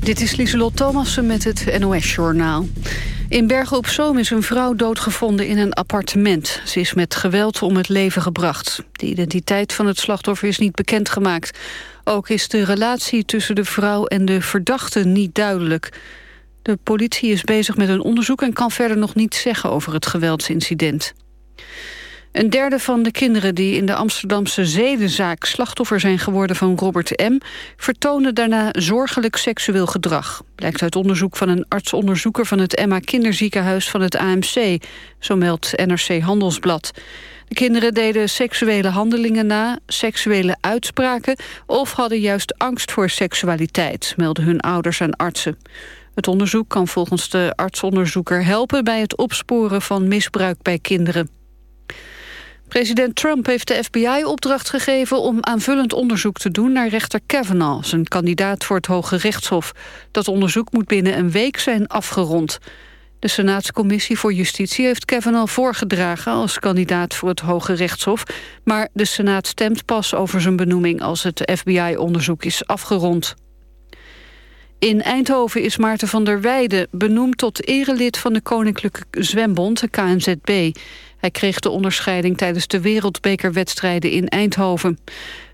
Dit is Lieselot Thomassen met het NOS-journaal. In Bergen op Zoom is een vrouw doodgevonden in een appartement. Ze is met geweld om het leven gebracht. De identiteit van het slachtoffer is niet bekendgemaakt. Ook is de relatie tussen de vrouw en de verdachte niet duidelijk. De politie is bezig met een onderzoek en kan verder nog niets zeggen over het geweldsincident. Een derde van de kinderen die in de Amsterdamse zedenzaak slachtoffer zijn geworden van Robert M. vertonen daarna zorgelijk seksueel gedrag. Blijkt uit onderzoek van een artsonderzoeker van het Emma Kinderziekenhuis van het AMC, zo meldt NRC Handelsblad. De kinderen deden seksuele handelingen na, seksuele uitspraken of hadden juist angst voor seksualiteit, melden hun ouders aan artsen. Het onderzoek kan volgens de artsonderzoeker helpen bij het opsporen van misbruik bij kinderen. President Trump heeft de FBI opdracht gegeven om aanvullend onderzoek te doen naar rechter Kavanaugh, zijn kandidaat voor het Hoge Rechtshof. Dat onderzoek moet binnen een week zijn afgerond. De Senaatscommissie voor Justitie heeft Kavanaugh voorgedragen als kandidaat voor het Hoge Rechtshof, maar de Senaat stemt pas over zijn benoeming als het FBI-onderzoek is afgerond. In Eindhoven is Maarten van der Weijden benoemd tot erelid van de Koninklijke Zwembond, de KNZB. Hij kreeg de onderscheiding tijdens de wereldbekerwedstrijden in Eindhoven.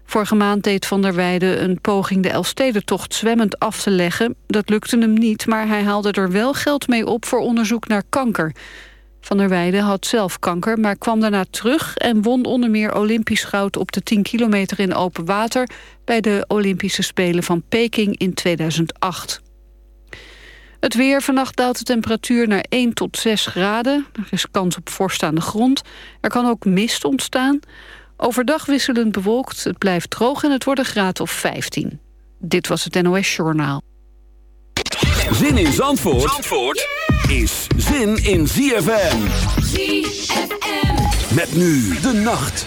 Vorige maand deed Van der Weijden een poging de Elfstedentocht zwemmend af te leggen. Dat lukte hem niet, maar hij haalde er wel geld mee op voor onderzoek naar kanker. Van der Weijden had zelf kanker, maar kwam daarna terug... en won onder meer Olympisch goud op de 10 kilometer in open water... bij de Olympische Spelen van Peking in 2008. Het weer. Vannacht daalt de temperatuur naar 1 tot 6 graden. Er is kans op vorst aan de grond. Er kan ook mist ontstaan. Overdag wisselend bewolkt. Het blijft droog en het wordt een graad of 15. Dit was het NOS Journaal. Zin in Zandvoort, Zandvoort is zin in ZFM. ZFM. Met nu de nacht.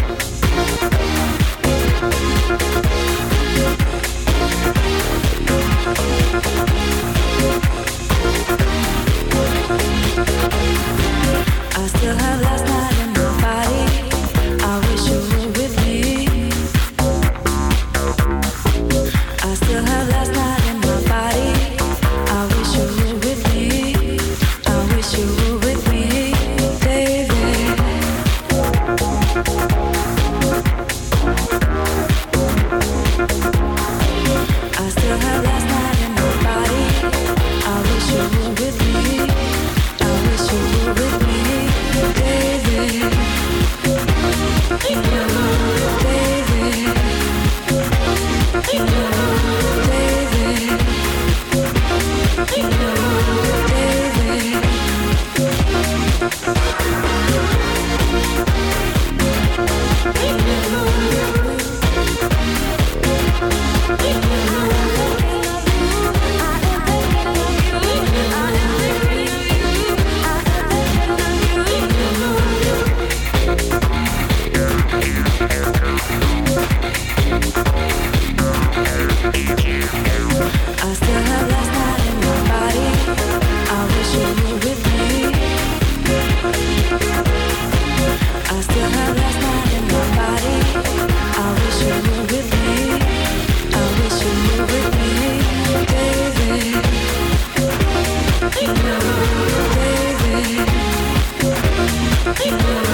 I still have last you.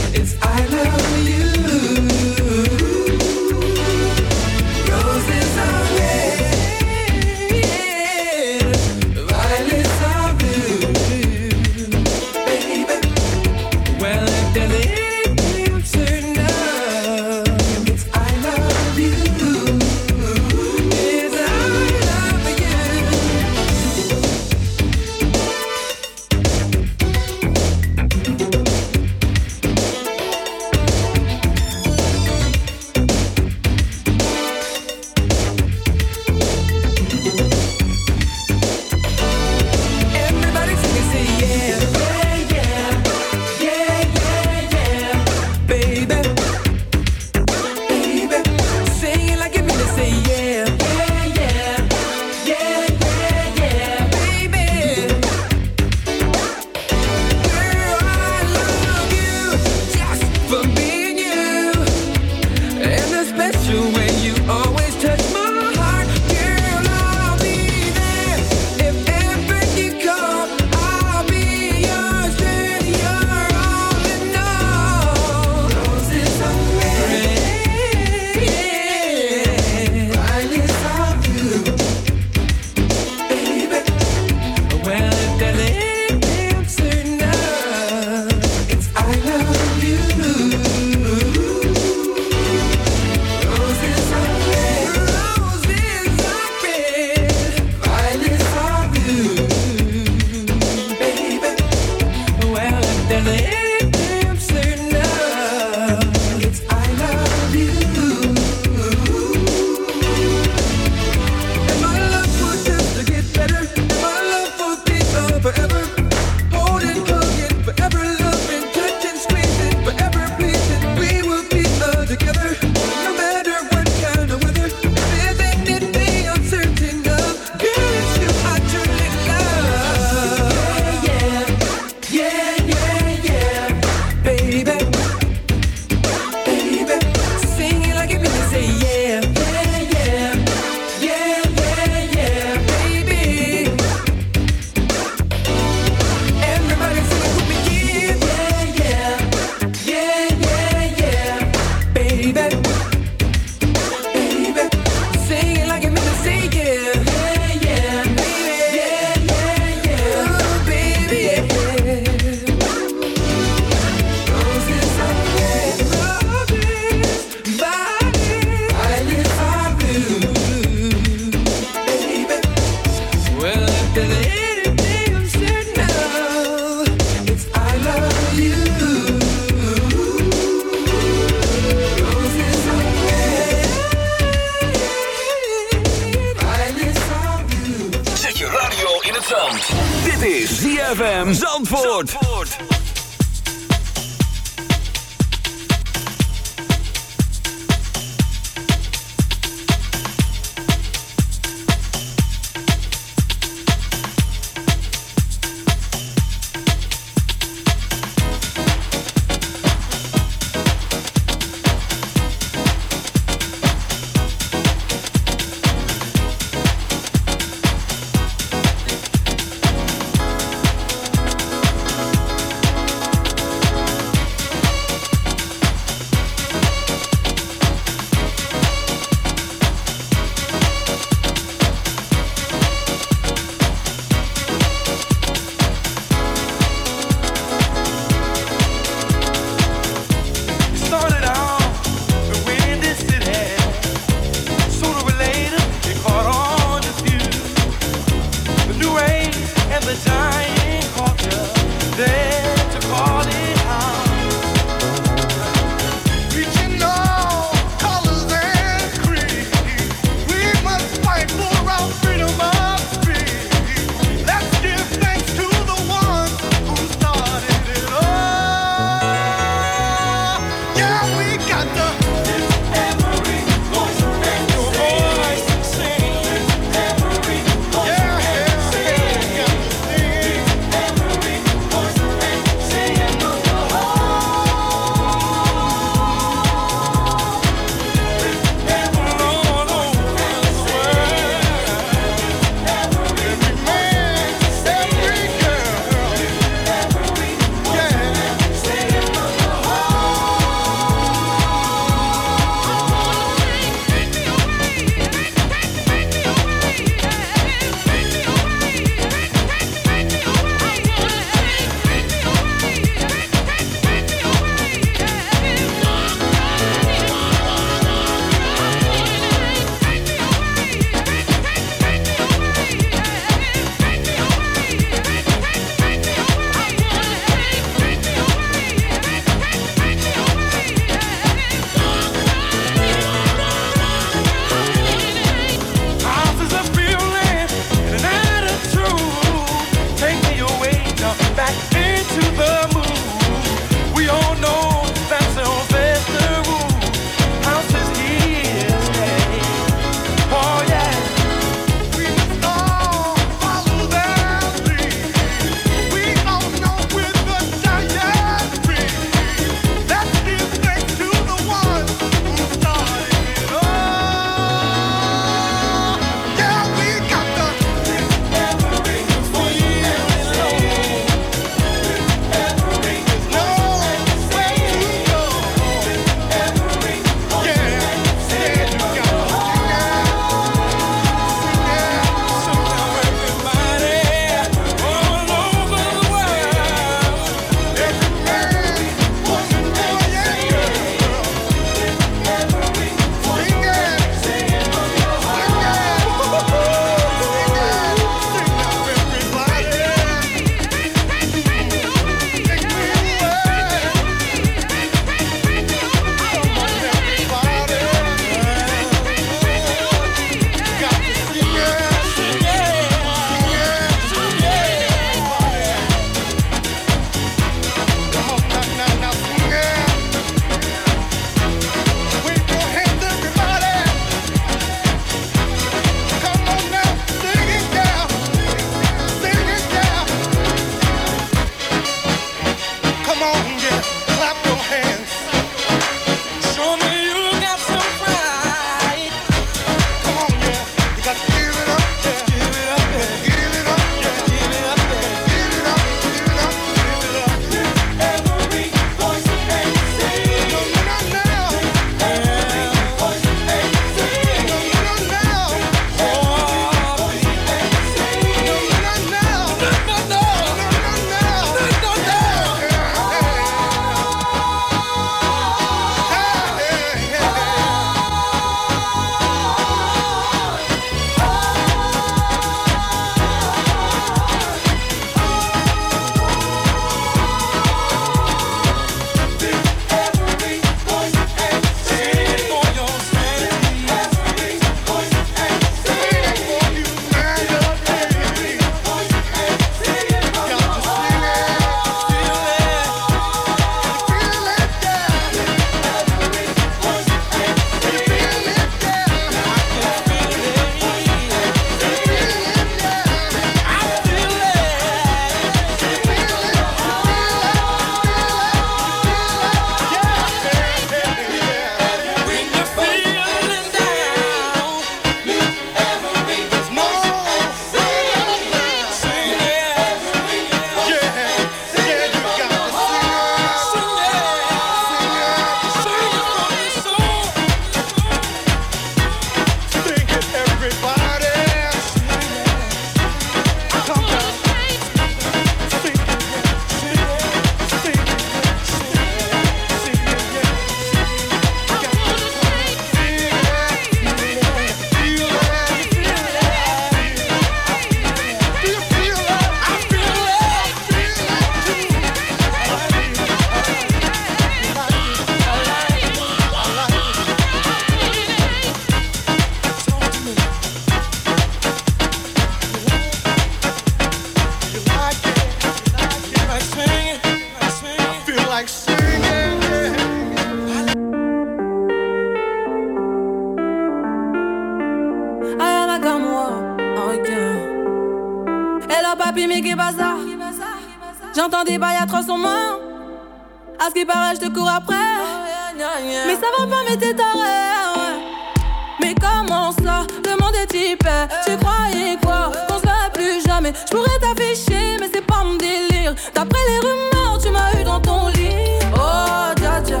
Je pourrais t'afficher, mais c'est pas mon délire. D'après les rumeurs, tu m'as eu dans ton lit. Oh, dja dja.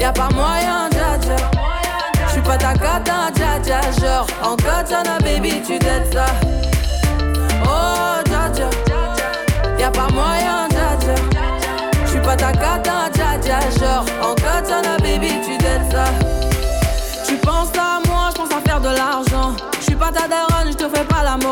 Y'a pas moyen, dja dja. J'suis pas ta cata, dja dja. Genre, en katana, baby, tu t'aides ça. Oh, dja dja. Y'a pas moyen, dja dja. J'suis pas ta cata, dja dja. Genre, en katana, baby, tu t'aides ça. Tu penses à moi, je pense à faire de l'argent. Je suis pas ta daronne, je te fais pas la morale.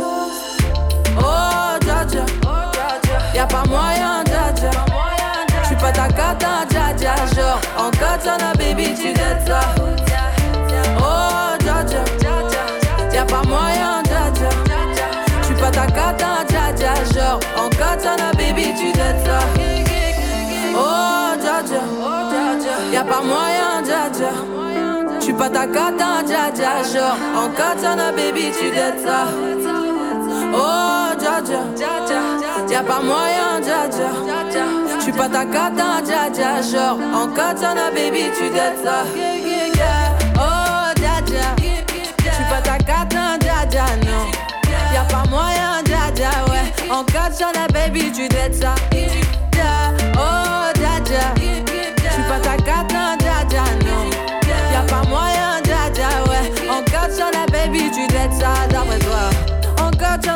Oh, dja dja. Y'a pas moyen, dja. J'suis pas ta cata, dja dja. Genre, en katana, baby, tu t'aides ça. Oh. Y'a pas moyen, dja. J'suis pas ta cata, dja dja. Genre, en baby, tu ça. Oh, dja. Y'a pas moyen, dja dja. J'suis pas ta cata, dja dja. Genre, en katana, baby, tu t'aides ça. Oh, dja dja. Y'a pas moyen, dja dja. J'suis pas ta cata, dja dja. Genre, en katana, baby, tu t'aides ça. Oh, dja dja. J'suis pas ta cata, dja dja, non. Y'a pas moyen, dja ouais. En katana, baby, tu t'aides ça.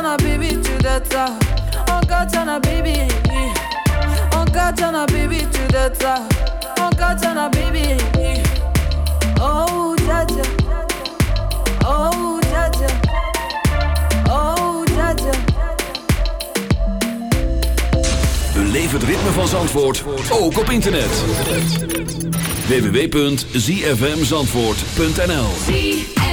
Katana, baby, tu t'aides ça. En katana, baby. En katana, baby, tu t'aides ça. En katana, baby. Oh, dja. Oh, dja. Oh, dja. Beleef het ritme van Zandvoort, ook op internet. www.zfmzandvoort.nl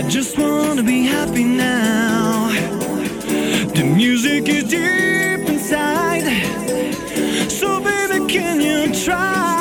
I just wanna be happy now. The music is deep inside. So baby, can you try?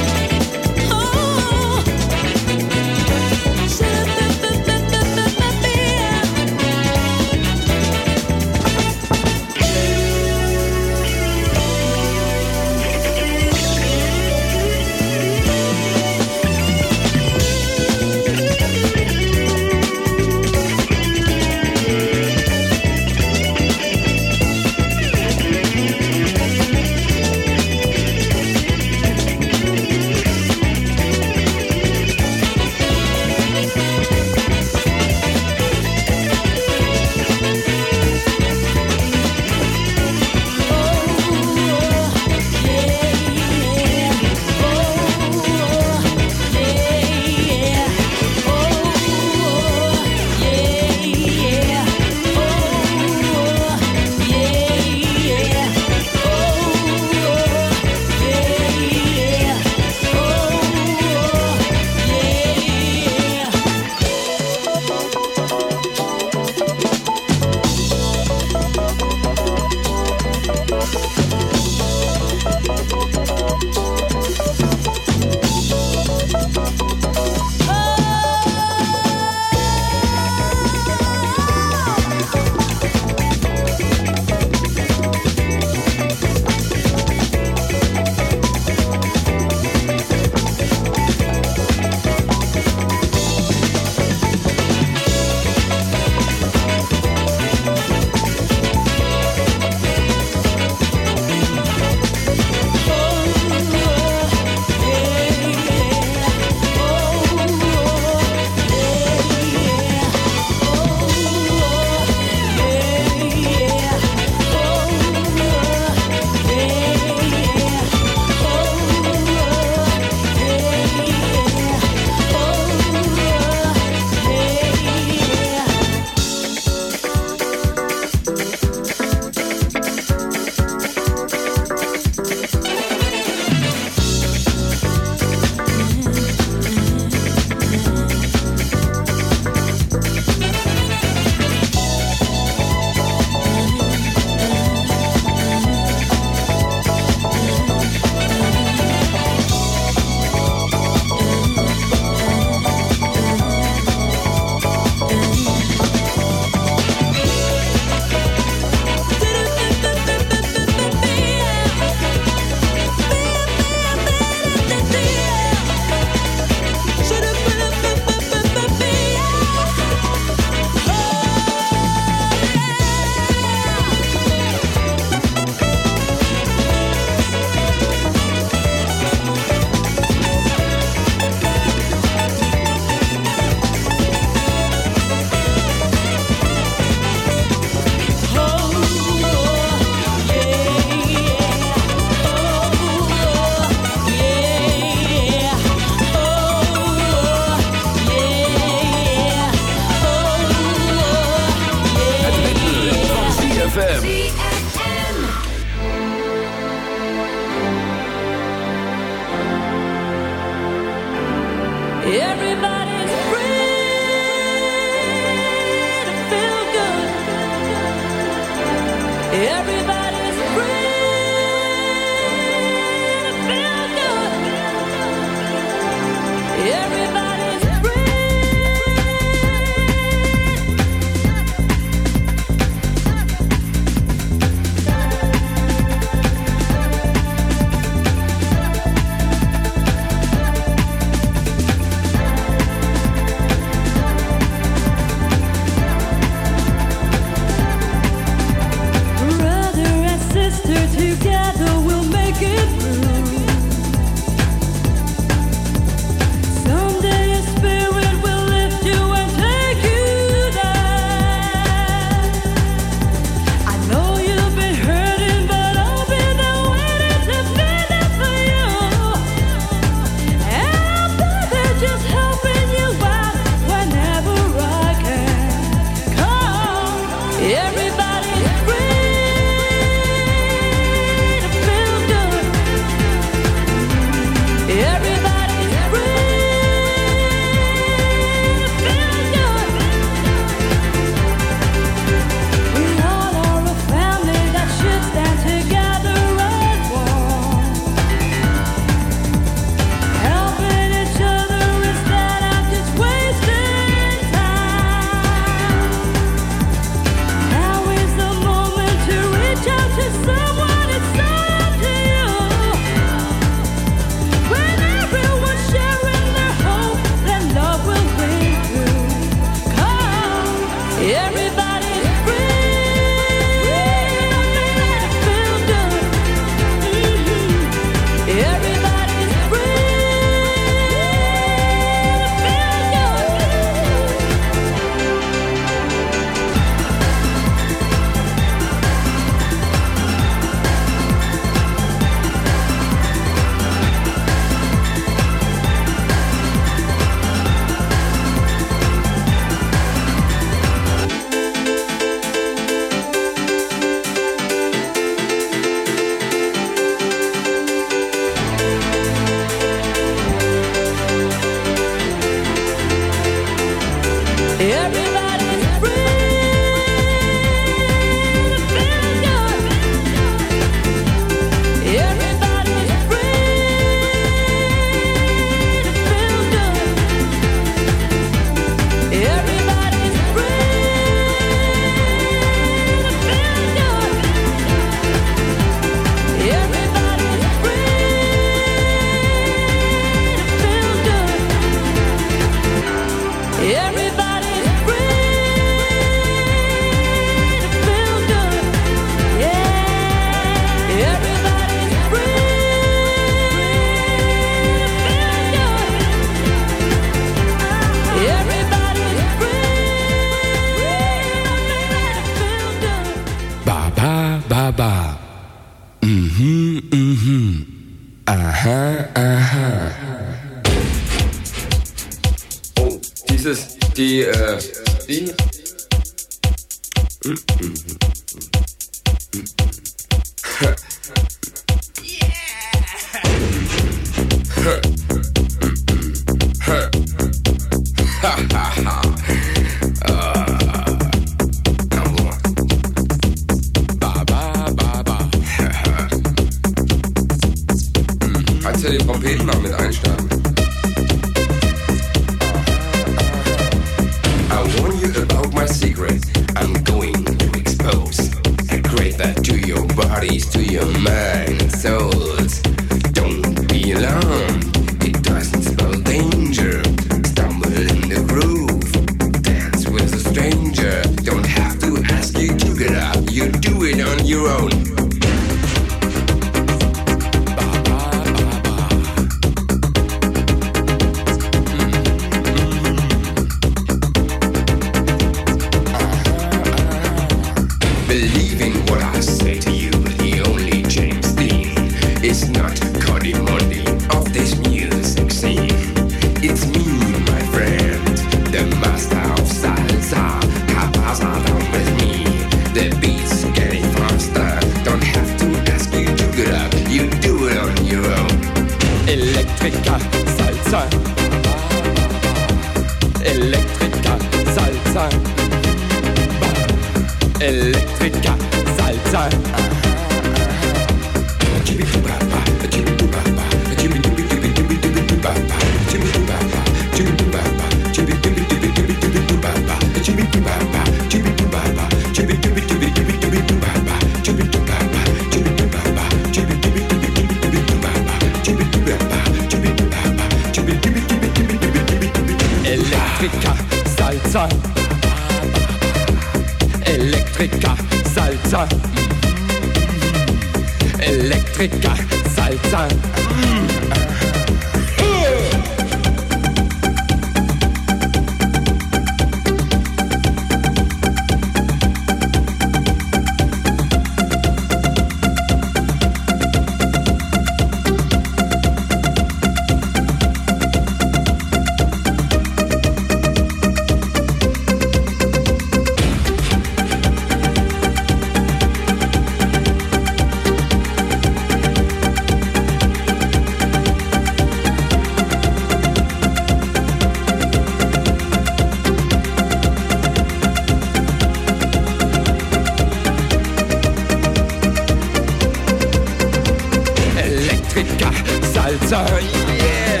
Salsa, yeah.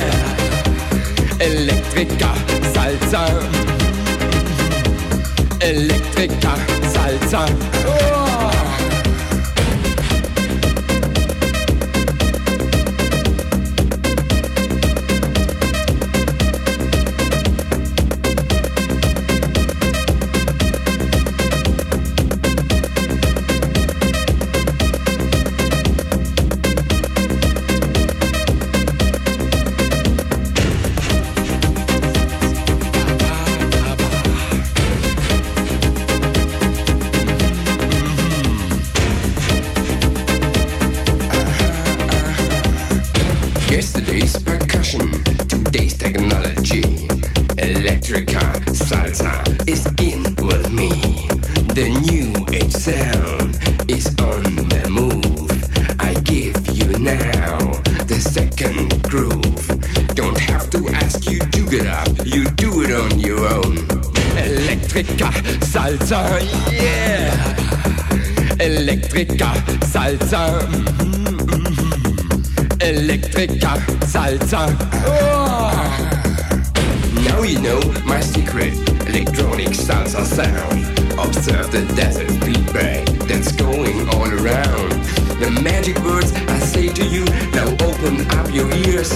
Elektriker, Salsa. Elektriker, Salsa. Electrica salsa. Oh. Now you know my secret electronic salsa sound. Observe the desert feedback that's going all around. The magic words I say to you, now open up your ears.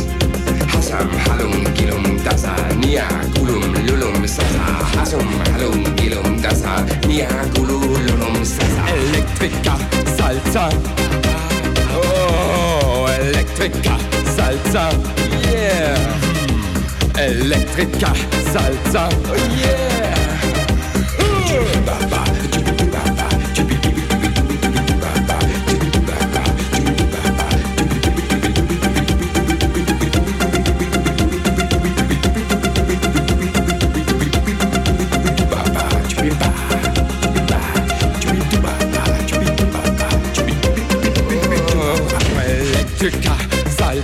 Hasam halum gilum dasa nia kulum lulum sasa. Hasum halum gilum dasa nia kulum lulum sasa. Electrica salsa. Oh, Electrica salsa, yeah. Electrica salsa, oh yeah. Electrica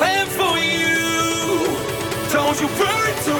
plan for you. Don't you worry too